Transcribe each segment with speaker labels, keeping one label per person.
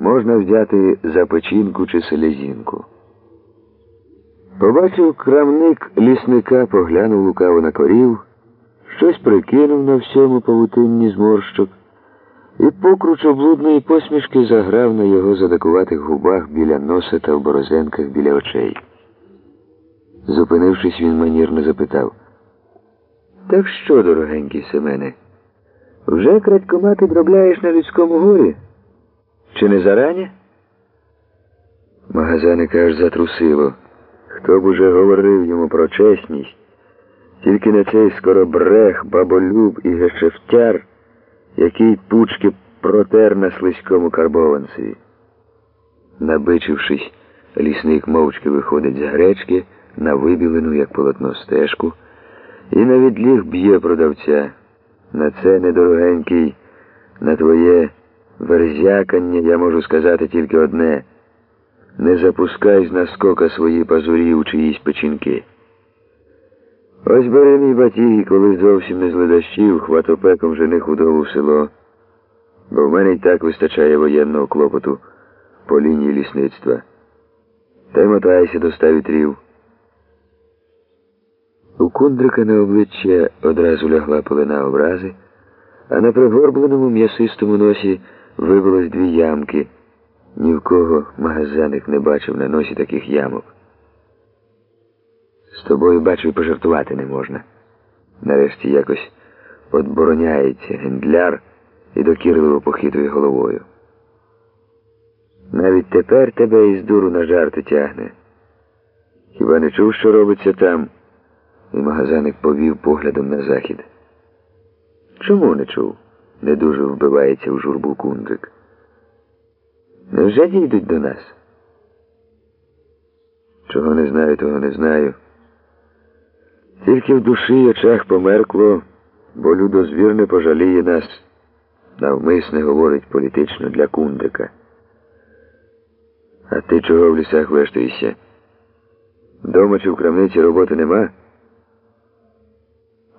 Speaker 1: можна взяти за печінку чи селезінку. Побачив крамник лісника, поглянув лукаво на корів, щось прикинув на всьому павутинні зморщок, і покруч облудної посмішки заграв на його задакуватих губах біля носа та в борозенках біля очей. Зупинившись, він манірно запитав. Так що, дорогенький Семене, вже крадькома підробляєш на людському горі? Чи не зарані? Магазаника аж затрусило. Хто б уже говорив йому про чесність, тільки не цей скоробрех, баболюб і гешефтяр, який пучки протер на слизькому карбованцеві. Набичившись, лісник мовчки виходить з гречки на вибілену, як полотно стежку, і на відліг б'є продавця. На це, недорогенький, на твоє верзякання я можу сказати тільки одне. Не запускай з наскока свої пазурі у чиїсь печінки. Ось бери мій батіг, і коли зовсім не зледащів, хватопеком жени худобу в село, бо в мене й так вистачає воєнного клопоту по лінії лісництва. Та й мотайся до ста вітрів. У кундрика на обличчя одразу лягла полина образи, а на пригорбленому м'ясистому носі вибилось дві ямки. Ні в кого магазаник не бачив на носі таких ямок. З тобою бачу і пожартувати не можна. Нарешті якось отбороняється гендляр і докірливо похитує головою. Навіть тепер тебе із дуру на жарти тягне. Хіба не чув, що робиться там? І магазаник повів поглядом на захід. Чому не чув? Не дуже вбивається у журбу кундрик. Невже дійдуть до нас? Чого не знаю, того не знаю. Тільки в душі й очах померкло, бо людозвір не пожаліє нас, навмисне говорить політично для кундрика. А ти чого в лісах вештаєшся? Дома чи в крамниці роботи нема?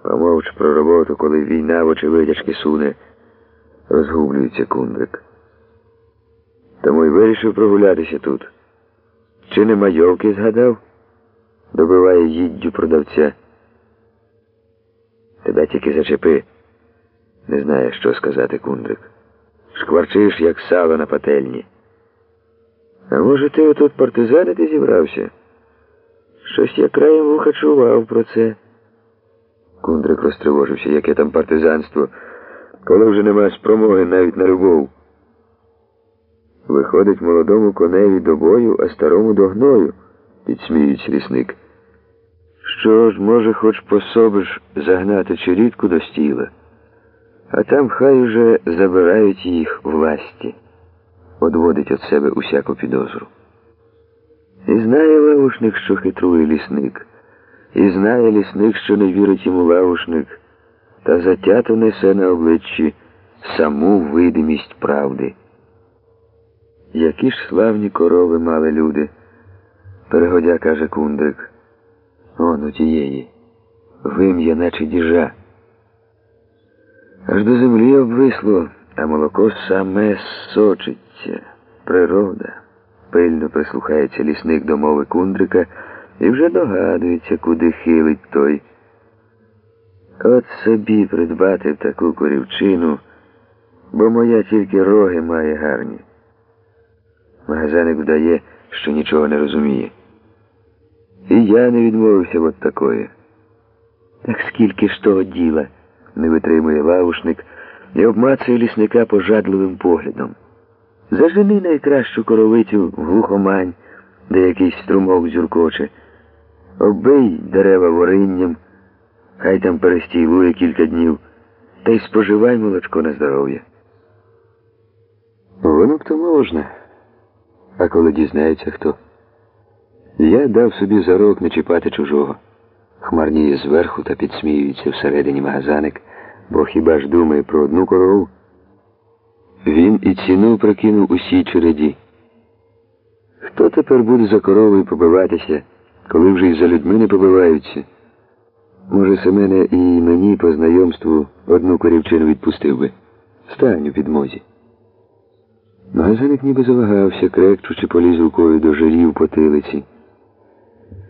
Speaker 1: Помовч про роботу, коли війна в очевидячки суне, розгублюється кундрик. Тому й вирішив прогулятися тут. Чи не майовки згадав? Добиває їддю продавця. Тебе тільки зачепи. Не знає, що сказати, кундрик. Шкварчиш, як сало на пательні. А може, ти отут партизанити зібрався? Щось я краєм вуха чував про це. Кундрик розтривожився, яке там партизанство, коли вже нема спромоги навіть на любов. Виходить молодому коневі до бою, а старому до гною, підсміюється лісник. Що ж, може, хоч пособиш загнати чорідку до стіла, а там хай уже забирають їх власті, одводить від себе усяку підозру. І знає лавушник, що хитрує лісник, і знає лісник, що не вірить йому лавушник, та затято несе на обличчі саму видимість правди. Які ж славні корови мали люди, перегодя, каже кундрик. Он у тієї, вим'я, наче діжа. Аж до землі обвисло, а молоко саме сочиться. Природа. Пильно прислухається лісник до мови кундрика і вже догадується, куди хилить той. От собі придбати таку корівчину, бо моя тільки роги має гарні. Магазаник вдає, що нічого не розуміє. І я не відмовився от такої. Так скільки ж того діла, не витримує лавушник і обмацує лісника пожадливим поглядом. Зажени найкращу коровицю в глухомань, де якийсь струмок зюркоче, оббий дерева воринням, хай там перестійлує кілька днів, та й споживай молочко на здоров'я. Воно б то можна. А коли дізнається хто? Я дав собі зарок не чіпати чужого. Хмарніє зверху та підсміюється всередині магазаник, бо хіба ж думає про одну корову? Він і ціну прокинув усій череді. Хто тепер буде за коровою побиватися, коли вже й за людьми не побиваються? Може, Семене і мені по знайомству одну корівчину відпустив би. Стань у підмозі. Магазиник ніби завагався, крекчучи, поліз рукою до жирів потилиці.